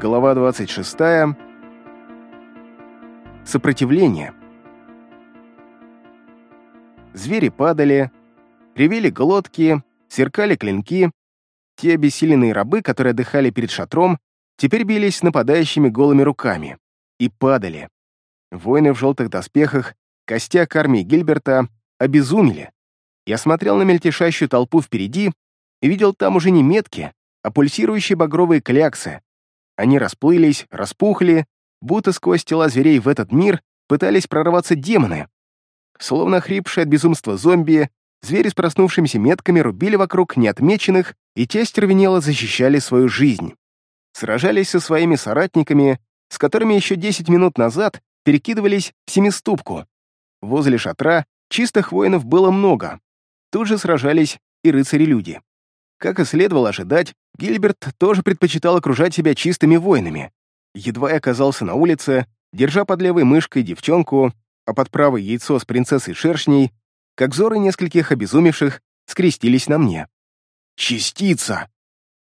Глава 26. Сопротивление. Звери падали, ревели глотки, сверкали клинки. Те обессиленные рабы, которые отдыхали перед шатром, теперь бились нападающими голыми руками. И падали. Воины в желтых доспехах, костяк армии Гильберта, обезумели. Я смотрел на мельтешащую толпу впереди и видел там уже не метки, а пульсирующие багровые кляксы, они расплылись, распухли, будто сквозь тела зверей в этот мир пытались прорваться демоны. Словно хрипшие от безумства зомби, звери с проснувшимися метками рубили вокруг неотмеченных, и те стервенело защищали свою жизнь. Сражались со своими соратниками, с которыми еще 10 минут назад перекидывались в семиступку. Возле шатра чистых воинов было много. Тут же сражались и рыцари-люди. Как и следовало ожидать, Гильберт тоже предпочитал окружать себя чистыми воинами. Едва я оказался на улице, держа под левой мышкой девчонку, а под правой яйцо с принцессой шершней, как взоры нескольких обезумевших скрестились на мне. «Частица!»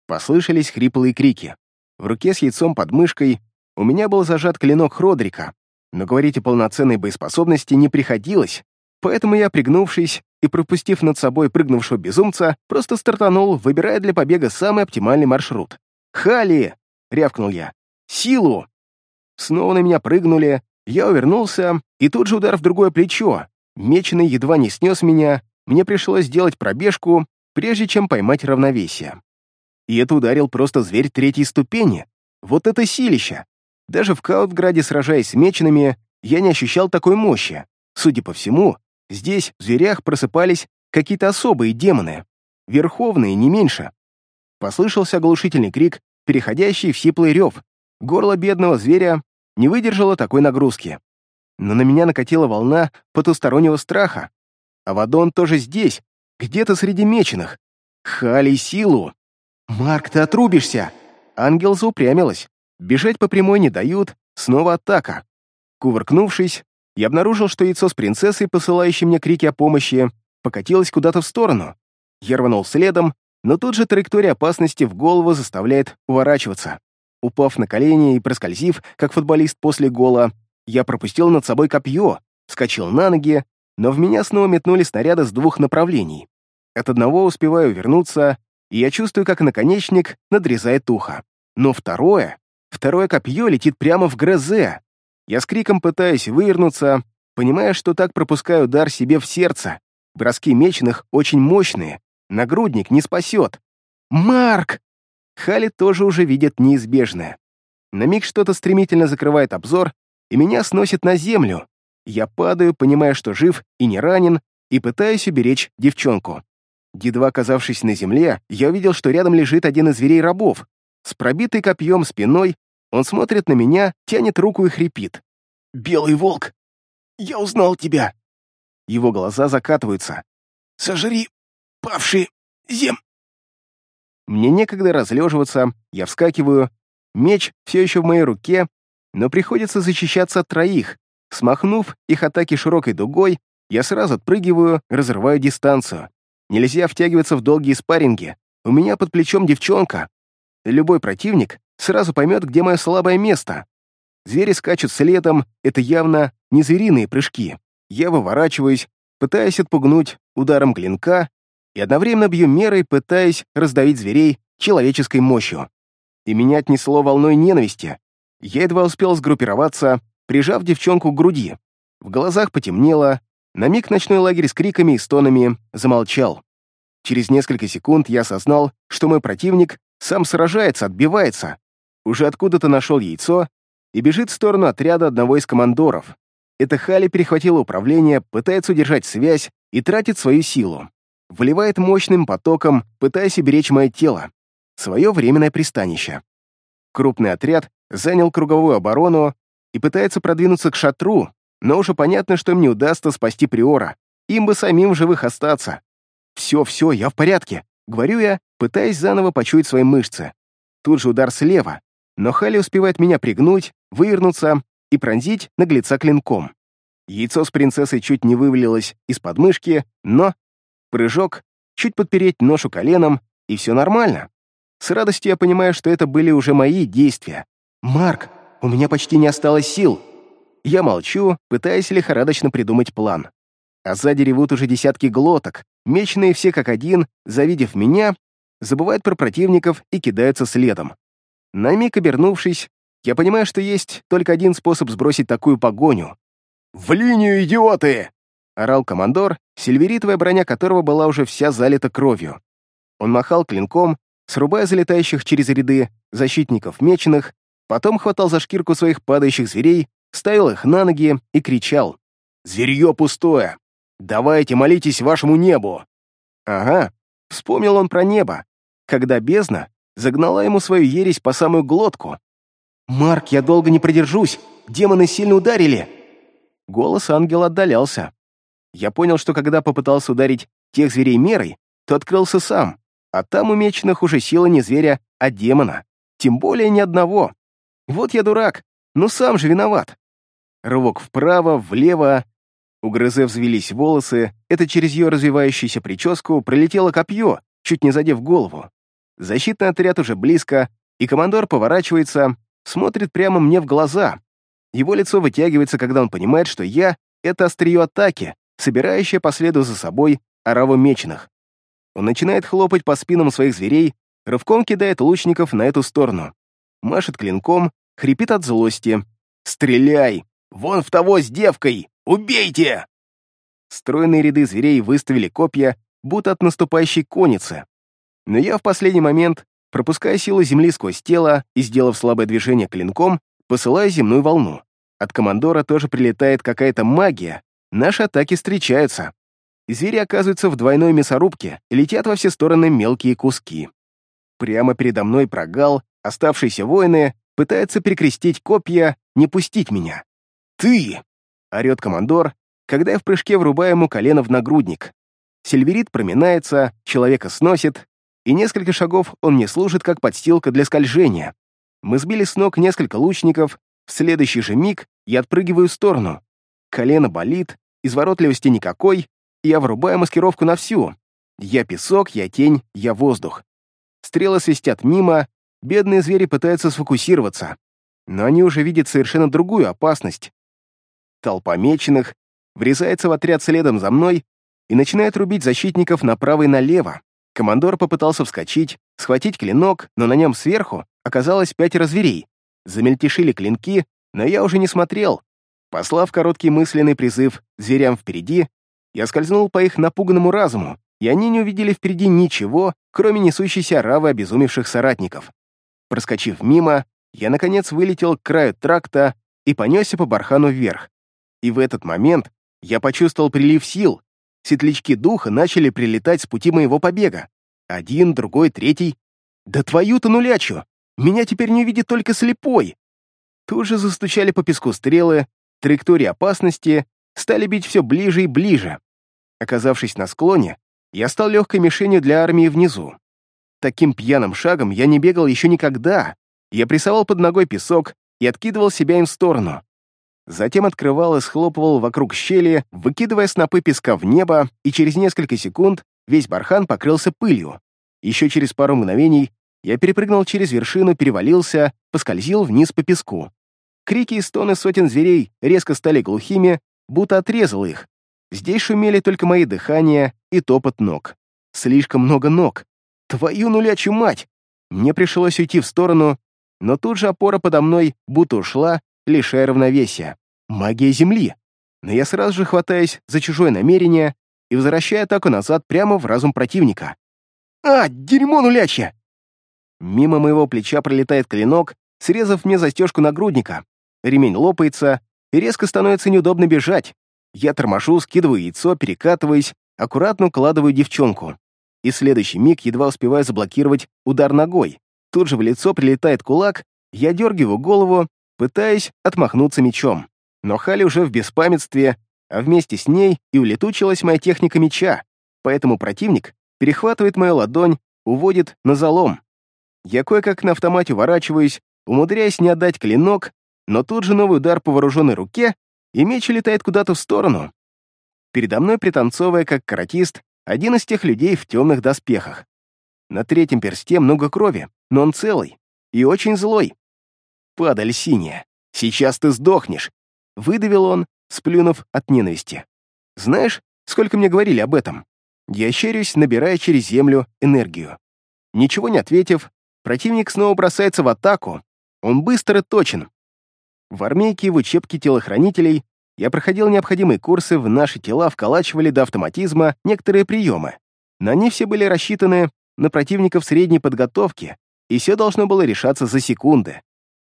Послышались хриплые крики. В руке с яйцом под мышкой у меня был зажат клинок Хродрика, но говорить о полноценной боеспособности не приходилось, поэтому я, пригнувшись, и, пропустив над собой прыгнувшего безумца, просто стартанул, выбирая для побега самый оптимальный маршрут. «Хали!» — рявкнул я. «Силу!» Снова на меня прыгнули, я увернулся, и тут же удар в другое плечо. Меченый едва не снес меня, мне пришлось сделать пробежку, прежде чем поймать равновесие. И это ударил просто зверь третьей ступени. Вот это силища! Даже в Каутграде, сражаясь с меченными, я не ощущал такой мощи. Судя по всему, Здесь, в зверях, просыпались какие-то особые демоны, верховные, не меньше. Послышался оглушительный крик, переходящий в сиплый рев. Горло бедного зверя не выдержало такой нагрузки. Но на меня накатила волна потустороннего страха. А Вадон тоже здесь, где-то среди меченых. Хали силу! «Марк, ты отрубишься!» Ангел заупрямилась. Бежать по прямой не дают, снова атака. Кувыркнувшись, я обнаружил, что яйцо с принцессой, посылающей мне крики о помощи, покатилось куда-то в сторону. Я рванул следом, но тут же траектория опасности в голову заставляет уворачиваться. Упав на колени и проскользив, как футболист после гола, я пропустил над собой копье, вскочил на ноги, но в меня снова метнули снаряды с двух направлений. От одного успеваю вернуться, и я чувствую, как наконечник надрезает ухо. Но второе, второе копье летит прямо в грозе, я с криком пытаюсь вывернуться, понимая, что так пропускаю удар себе в сердце. Броски меченых очень мощные, нагрудник не спасет. «Марк!» Хали тоже уже видит неизбежное. На миг что-то стремительно закрывает обзор, и меня сносит на землю. Я падаю, понимая, что жив и не ранен, и пытаюсь уберечь девчонку. Едва оказавшись на земле, я увидел, что рядом лежит один из зверей-рабов. С пробитой копьем спиной он смотрит на меня, тянет руку и хрипит. «Белый волк! Я узнал тебя!» Его глаза закатываются. «Сожри, павший зем!» Мне некогда разлеживаться, я вскакиваю. Меч все еще в моей руке, но приходится защищаться от троих. Смахнув их атаки широкой дугой, я сразу отпрыгиваю, разрываю дистанцию. Нельзя втягиваться в долгие спарринги. У меня под плечом девчонка. Любой противник сразу поймет, где мое слабое место. Звери скачут следом, это явно не звериные прыжки. Я выворачиваюсь, пытаясь отпугнуть ударом клинка и одновременно бью мерой, пытаясь раздавить зверей человеческой мощью. И меня отнесло волной ненависти. Я едва успел сгруппироваться, прижав девчонку к груди. В глазах потемнело, на миг ночной лагерь с криками и стонами замолчал. Через несколько секунд я осознал, что мой противник сам сражается, отбивается уже откуда-то нашел яйцо и бежит в сторону отряда одного из командоров. Это Хали перехватила управление, пытается удержать связь и тратит свою силу. Вливает мощным потоком, пытаясь уберечь мое тело. Свое временное пристанище. Крупный отряд занял круговую оборону и пытается продвинуться к шатру, но уже понятно, что им не удастся спасти Приора. Им бы самим в живых остаться. «Все, все, я в порядке», — говорю я, пытаясь заново почуять свои мышцы. Тут же удар слева, но Хали успевает меня пригнуть, вывернуться и пронзить наглеца клинком. Яйцо с принцессой чуть не вывалилось из подмышки, но... Прыжок, чуть подпереть ношу коленом, и все нормально. С радостью я понимаю, что это были уже мои действия. «Марк, у меня почти не осталось сил!» Я молчу, пытаясь лихорадочно придумать план. А сзади ревут уже десятки глоток, меченые все как один, завидев меня, забывают про противников и кидаются следом. На миг обернувшись, я понимаю, что есть только один способ сбросить такую погоню. «В линию, идиоты!» — орал командор, сильверитовая броня которого была уже вся залита кровью. Он махал клинком, срубая залетающих через ряды защитников меченых, потом хватал за шкирку своих падающих зверей, ставил их на ноги и кричал. «Зверье пустое! Давайте молитесь вашему небу!» Ага, вспомнил он про небо, когда бездна загнала ему свою ересь по самую глотку. «Марк, я долго не продержусь! Демоны сильно ударили!» Голос ангела отдалялся. Я понял, что когда попытался ударить тех зверей мерой, то открылся сам, а там у меченых уже сила не зверя, а демона. Тем более ни одного. Вот я дурак, но сам же виноват. Рывок вправо, влево. У Грызе взвелись волосы, это через ее развивающуюся прическу пролетело копье, чуть не задев голову. Защитный отряд уже близко, и командор поворачивается, смотрит прямо мне в глаза. Его лицо вытягивается, когда он понимает, что я — это острие атаки, собирающее по следу за собой ораву меченых. Он начинает хлопать по спинам своих зверей, рывком кидает лучников на эту сторону. Машет клинком, хрипит от злости. «Стреляй! Вон в того с девкой! Убейте!» Стройные ряды зверей выставили копья, будто от наступающей конницы. Но я в последний момент, пропуская силу земли сквозь тело и сделав слабое движение клинком, посылаю земную волну. От командора тоже прилетает какая-то магия, наши атаки встречаются. Звери оказываются в двойной мясорубке и летят во все стороны мелкие куски. Прямо передо мной прогал, оставшиеся воины пытаются перекрестить копья, не пустить меня. «Ты!» — орёт командор, когда я в прыжке врубаю ему колено в нагрудник. Сильверит проминается, человека сносит, и несколько шагов он мне служит как подстилка для скольжения. Мы сбили с ног несколько лучников, в следующий же миг я отпрыгиваю в сторону. Колено болит, изворотливости никакой, я врубаю маскировку на всю. Я песок, я тень, я воздух. Стрелы свистят мимо, бедные звери пытаются сфокусироваться, но они уже видят совершенно другую опасность. Толпа меченых врезается в отряд следом за мной и начинает рубить защитников направо и налево. Командор попытался вскочить, схватить клинок, но на нем сверху оказалось пятеро зверей. Замельтешили клинки, но я уже не смотрел. Послав короткий мысленный призыв зверям впереди, я скользнул по их напуганному разуму, и они не увидели впереди ничего, кроме несущейся равы обезумевших соратников. Проскочив мимо, я, наконец, вылетел к краю тракта и понесся по бархану вверх. И в этот момент я почувствовал прилив сил. Светлячки духа начали прилетать с пути моего побега. Один, другой, третий. Да твою-то нулячу! Меня теперь не увидит только слепой! Тут же застучали по песку стрелы, траектории опасности стали бить все ближе и ближе. Оказавшись на склоне, я стал легкой мишенью для армии внизу. Таким пьяным шагом я не бегал еще никогда. Я прессовал под ногой песок и откидывал себя им в сторону. Затем открывал и схлопывал вокруг щели, выкидывая снопы песка в небо, и через несколько секунд весь бархан покрылся пылью. Еще через пару мгновений я перепрыгнул через вершину, перевалился, поскользил вниз по песку. Крики и стоны сотен зверей резко стали глухими, будто отрезал их, Здесь шумели только мои дыхания и топот ног. Слишком много ног. Твою нулячью мать! Мне пришлось уйти в сторону, но тут же опора подо мной будто ушла, лишая равновесия. Магия Земли. Но я сразу же хватаюсь за чужое намерение и возвращаю атаку назад прямо в разум противника. «А, дерьмо нулячье!» Мимо моего плеча пролетает клинок, срезав мне застежку нагрудника. Ремень лопается, и резко становится неудобно бежать. Я торможу, скидываю яйцо, перекатываясь, аккуратно укладываю девчонку. И следующий миг едва успеваю заблокировать удар ногой. Тут же в лицо прилетает кулак, я дергиваю голову, пытаясь отмахнуться мечом. Но Хали уже в беспамятстве, а вместе с ней и улетучилась моя техника меча, поэтому противник перехватывает мою ладонь, уводит на залом. Я кое-как на автомате уворачиваюсь, умудряясь не отдать клинок, но тут же новый удар по вооруженной руке, и меч летает куда-то в сторону. Передо мной, пританцовывая как каратист, один из тех людей в темных доспехах. На третьем персте много крови, но он целый и очень злой. Падаль синяя, сейчас ты сдохнешь!» Выдавил он, сплюнув от ненависти. «Знаешь, сколько мне говорили об этом?» Я щерюсь, набирая через землю энергию. Ничего не ответив, противник снова бросается в атаку. Он быстр и точен. В армейке в учебке телохранителей я проходил необходимые курсы, в наши тела вколачивали до автоматизма некоторые приемы. На они все были рассчитаны на противников средней подготовки, и все должно было решаться за секунды.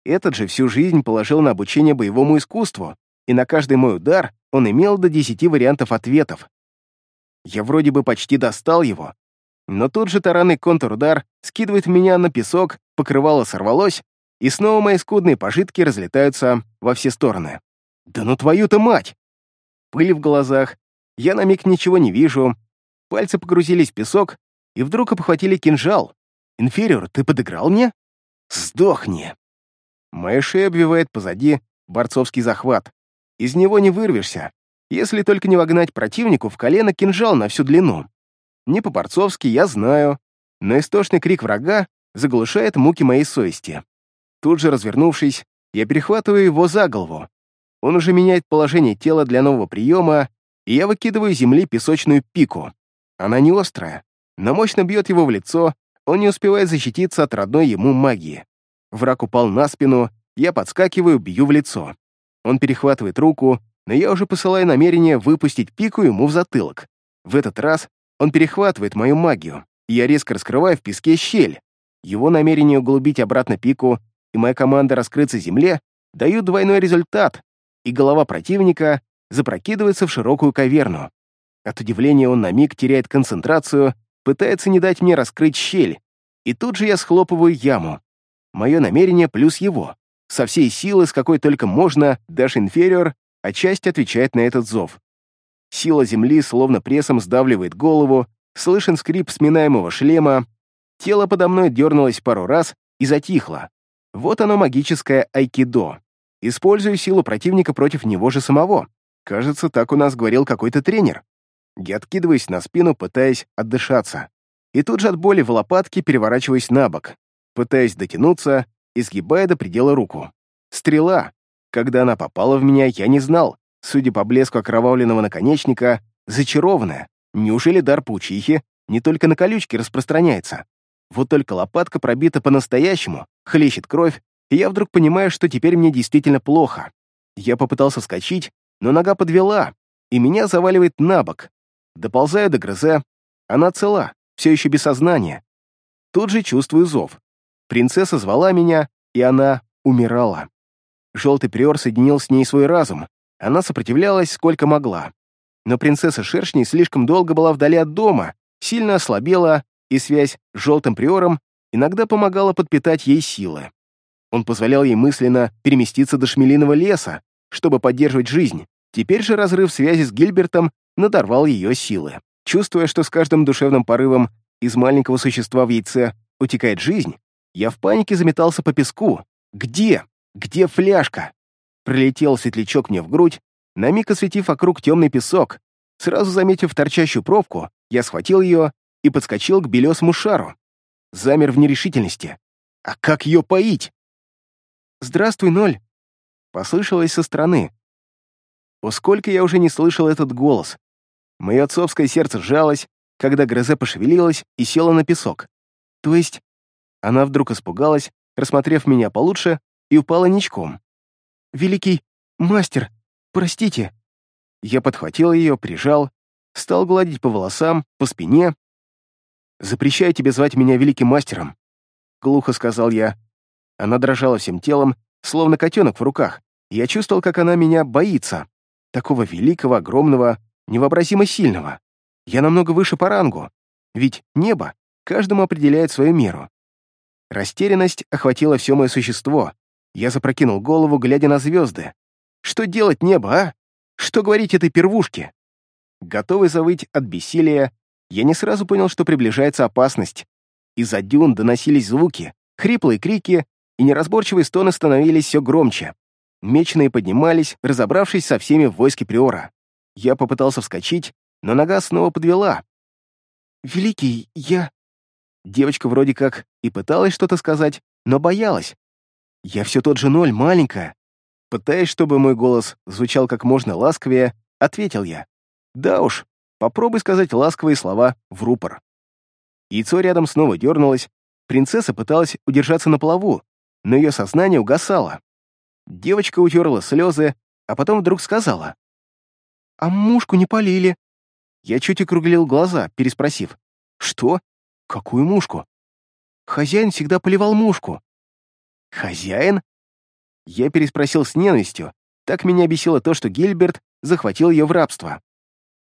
Этот же всю жизнь положил на обучение боевому искусству, и на каждый мой удар он имел до 10 вариантов ответов. Я вроде бы почти достал его, но тут же таранный контрудар скидывает меня на песок, покрывало сорвалось, и снова мои скудные пожитки разлетаются во все стороны. Да ну твою-то мать! Пыль в глазах, я на миг ничего не вижу, пальцы погрузились в песок и вдруг обхватили кинжал. «Инфериор, ты подыграл мне?» «Сдохни!» Моя шея обвивает позади борцовский захват. Из него не вырвешься, если только не вогнать противнику в колено кинжал на всю длину. Не по-борцовски, я знаю, но истошный крик врага заглушает муки моей совести. Тут же развернувшись, я перехватываю его за голову. Он уже меняет положение тела для нового приема, и я выкидываю земли песочную пику. Она не острая, но мощно бьет его в лицо, он не успевает защититься от родной ему магии. Враг упал на спину, я подскакиваю, бью в лицо. Он перехватывает руку, но я уже посылаю намерение выпустить пику ему в затылок. В этот раз он перехватывает мою магию, и я резко раскрываю в песке щель. Его намерение углубить обратно пику и моя команда раскрыться земле дают двойной результат, и голова противника запрокидывается в широкую каверну. От удивления он на миг теряет концентрацию, пытается не дать мне раскрыть щель, и тут же я схлопываю яму. Мое намерение плюс его. Со всей силы, с какой только можно, Dash Inferior отчасти отвечает на этот зов. Сила земли словно прессом сдавливает голову, слышен скрип сминаемого шлема, тело подо мной дернулось пару раз и затихло. Вот оно магическое айкидо. Использую силу противника против него же самого. Кажется, так у нас говорил какой-то тренер. Я откидываюсь на спину, пытаясь отдышаться. И тут же от боли в лопатке переворачиваюсь на бок, пытаясь дотянуться, изгибая до предела руку. Стрела. Когда она попала в меня, я не знал. Судя по блеску окровавленного наконечника, зачарованная. Неужели дар паучихи не только на колючки распространяется? Вот только лопатка пробита по-настоящему, хлещет кровь, и я вдруг понимаю, что теперь мне действительно плохо. Я попытался вскочить, но нога подвела, и меня заваливает на бок, Доползаю до грызе. Она цела, все еще без сознания. Тут же чувствую зов. Принцесса звала меня, и она умирала. Желтый приор соединил с ней свой разум. Она сопротивлялась сколько могла. Но принцесса Шершней слишком долго была вдали от дома, сильно ослабела, и связь с желтым приором иногда помогала подпитать ей силы. Он позволял ей мысленно переместиться до Шмелиного леса, чтобы поддерживать жизнь. Теперь же разрыв связи с Гильбертом надорвал ее силы. Чувствуя, что с каждым душевным порывом из маленького существа в яйце утекает жизнь, я в панике заметался по песку. «Где? Где фляжка?» Прилетел светлячок мне в грудь, на миг осветив вокруг темный песок. Сразу заметив торчащую пробку, я схватил ее и подскочил к белесому шару. Замер в нерешительности. «А как ее поить?» «Здравствуй, Ноль!» Послышалось со стороны. О, сколько я уже не слышал этот голос. Мое отцовское сердце сжалось, когда Грозе пошевелилась и села на песок. То есть... Она вдруг испугалась, рассмотрев меня получше, и упала ничком. «Великий мастер, простите!» Я подхватил ее, прижал, стал гладить по волосам, по спине. «Запрещаю тебе звать меня великим мастером», — глухо сказал я. Она дрожала всем телом, словно котенок в руках. Я чувствовал, как она меня боится. Такого великого, огромного, невообразимо сильного. Я намного выше по рангу, ведь небо каждому определяет свою меру. Растерянность охватила все мое существо. Я запрокинул голову, глядя на звезды. Что делать небо, а? Что говорить этой первушке? Готовый завыть от бессилия, я не сразу понял, что приближается опасность. Из-за дюн доносились звуки, хриплые крики, и неразборчивые стоны становились все громче. Меченые поднимались, разобравшись со всеми в войске Приора. Я попытался вскочить, но нога снова подвела. «Великий, я...» Девочка вроде как и пыталась что-то сказать, но боялась. Я все тот же ноль, маленькая. Пытаясь, чтобы мой голос звучал как можно ласковее, ответил я. Да уж, попробуй сказать ласковые слова в рупор. Яйцо рядом снова дернулось, принцесса пыталась удержаться на плаву, но ее сознание угасало. Девочка утерла слезы, а потом вдруг сказала. «А мушку не полили». Я чуть округлил глаза, переспросив. «Что? Какую мушку?» «Хозяин всегда поливал мушку». «Хозяин?» Я переспросил с ненавистью. Так меня бесило то, что Гильберт захватил ее в рабство.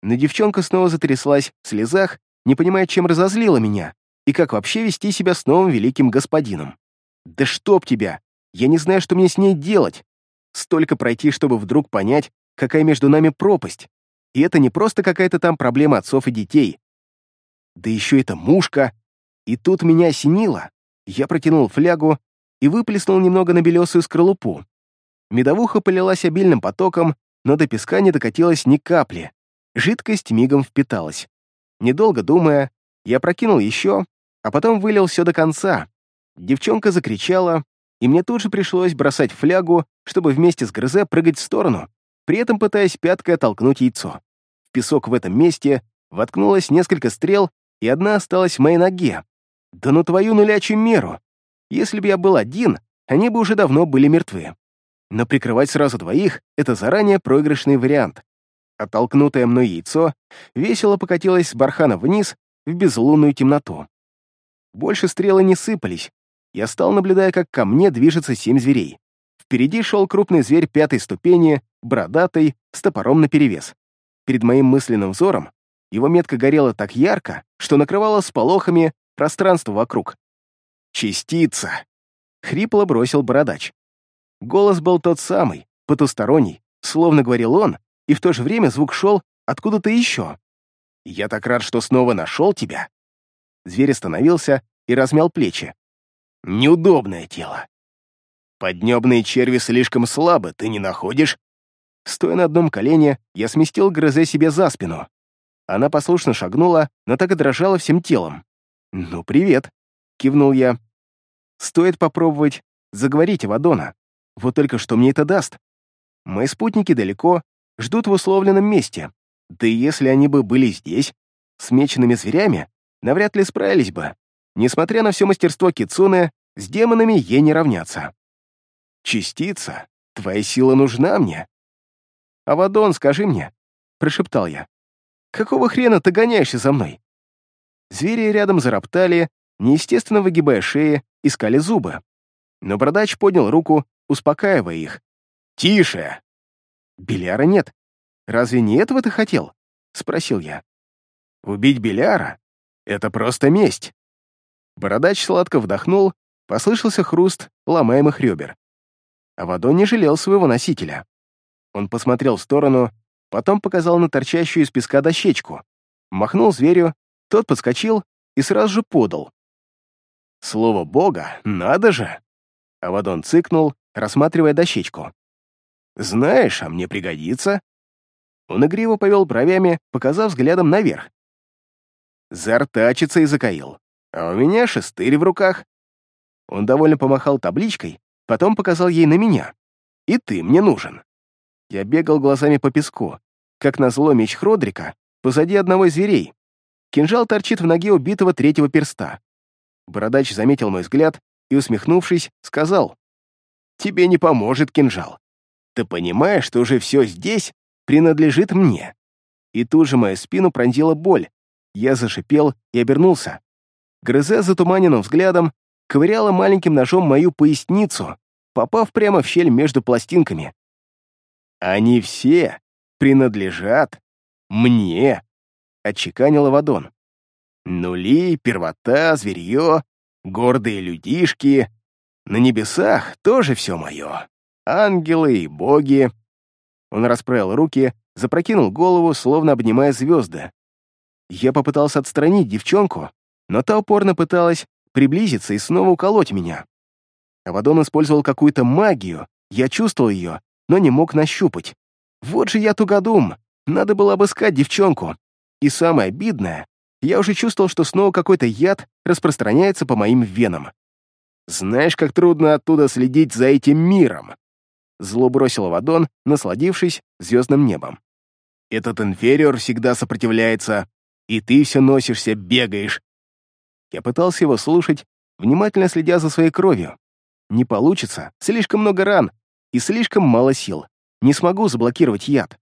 Но девчонка снова затряслась в слезах, не понимая, чем разозлила меня, и как вообще вести себя с новым великим господином. «Да чтоб тебя! Я не знаю, что мне с ней делать. Столько пройти, чтобы вдруг понять, какая между нами пропасть. И это не просто какая-то там проблема отцов и детей. Да еще это мушка. И тут меня осенило. Я протянул флягу и выплеснул немного на белесую скорлупу. Медовуха полилась обильным потоком, но до песка не докатилась ни капли. Жидкость мигом впиталась. Недолго думая, я прокинул еще, а потом вылил все до конца. Девчонка закричала, и мне тут же пришлось бросать флягу, чтобы вместе с Грызе прыгать в сторону, при этом пытаясь пяткой оттолкнуть яйцо. В песок в этом месте воткнулось несколько стрел, и одна осталась в моей ноге. Да на твою нулячью меру! Если бы я был один, они бы уже давно были мертвы. Но прикрывать сразу двоих — это заранее проигрышный вариант. Оттолкнутое мной яйцо весело покатилось с бархана вниз в безлунную темноту. Больше стрелы не сыпались. Я стал, наблюдая, как ко мне движется семь зверей. Впереди шел крупный зверь пятой ступени, бородатый, с топором наперевес. Перед моим мысленным взором его метка горела так ярко, что накрывала сполохами пространство вокруг. «Частица!» — хрипло бросил бородач. Голос был тот самый, потусторонний, словно говорил он, и в то же время звук шел откуда-то еще. «Я так рад, что снова нашел тебя!» Зверь остановился и размял плечи. «Неудобное тело. Поднебные черви слишком слабы, ты не находишь?» Стоя на одном колене, я сместил грызе себе за спину. Она послушно шагнула, но так и дрожала всем телом. «Ну, привет», — кивнул я. «Стоит попробовать заговорить Авадона. Вот только что мне это даст. Мои спутники далеко, ждут в условленном месте. Да и если они бы были здесь, с меченными зверями, навряд ли справились бы. Несмотря на все мастерство Кицуны, с демонами ей не равняться. «Частица, твоя сила нужна мне». «Авадон, скажи мне», — прошептал я. «Какого хрена ты гоняешься за мной?» Звери рядом зароптали, неестественно выгибая шеи, искали зубы. Но бородач поднял руку, успокаивая их. «Тише!» «Беляра нет. Разве не этого ты хотел?» — спросил я. «Убить Беляра — это просто месть». Бородач сладко вдохнул, послышался хруст ломаемых ребер. А Вадон не жалел своего носителя. Он посмотрел в сторону, потом показал на торчащую из песка дощечку, махнул зверю, тот подскочил и сразу же подал. «Слово Бога, надо же!» Авадон цыкнул, рассматривая дощечку. «Знаешь, а мне пригодится». Он игриво повел бровями, показав взглядом наверх. Зартачится и закаил. А у меня шестырь в руках. Он довольно помахал табличкой, потом показал ей на меня. «И ты мне нужен». Я бегал глазами по песку. Как назло меч Хродрика, позади одного из зверей. Кинжал торчит в ноге убитого третьего перста. Бородач заметил мой взгляд и, усмехнувшись, сказал, «Тебе не поможет кинжал. Ты понимаешь, что уже все здесь принадлежит мне?» И тут же мою спину пронзила боль. Я зашипел и обернулся. Грызя затуманенным взглядом, ковыряла маленьким ножом мою поясницу, попав прямо в щель между пластинками. «Они все принадлежат мне», — отчеканил Авадон. «Нули, первота, зверье, гордые людишки. На небесах тоже все мое. Ангелы и боги». Он расправил руки, запрокинул голову, словно обнимая звезды. Я попытался отстранить девчонку, но та упорно пыталась приблизиться и снова уколоть меня. Авадон использовал какую-то магию, я чувствовал ее, но не мог нащупать. Вот же я тугодум, надо было обыскать девчонку. И самое обидное, я уже чувствовал, что снова какой-то яд распространяется по моим венам. Знаешь, как трудно оттуда следить за этим миром!» Зло бросил Вадон, насладившись звездным небом. «Этот инфериор всегда сопротивляется, и ты все носишься, бегаешь». Я пытался его слушать, внимательно следя за своей кровью. Не получится, слишком много ран и слишком мало сил. Не смогу заблокировать яд.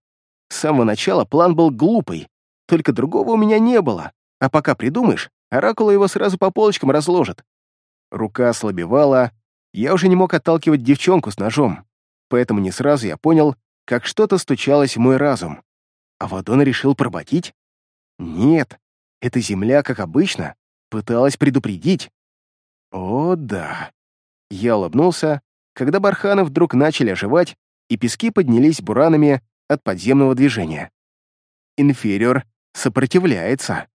С самого начала план был глупый, только другого у меня не было. А пока придумаешь, Оракула его сразу по полочкам разложит. Рука ослабевала, я уже не мог отталкивать девчонку с ножом, поэтому не сразу я понял, как что-то стучалось в мой разум. А Вадон решил пробатить? Нет, эта земля, как обычно, пыталась предупредить. О, да. Я улыбнулся, когда барханы вдруг начали оживать, и пески поднялись буранами от подземного движения. Инфериор сопротивляется.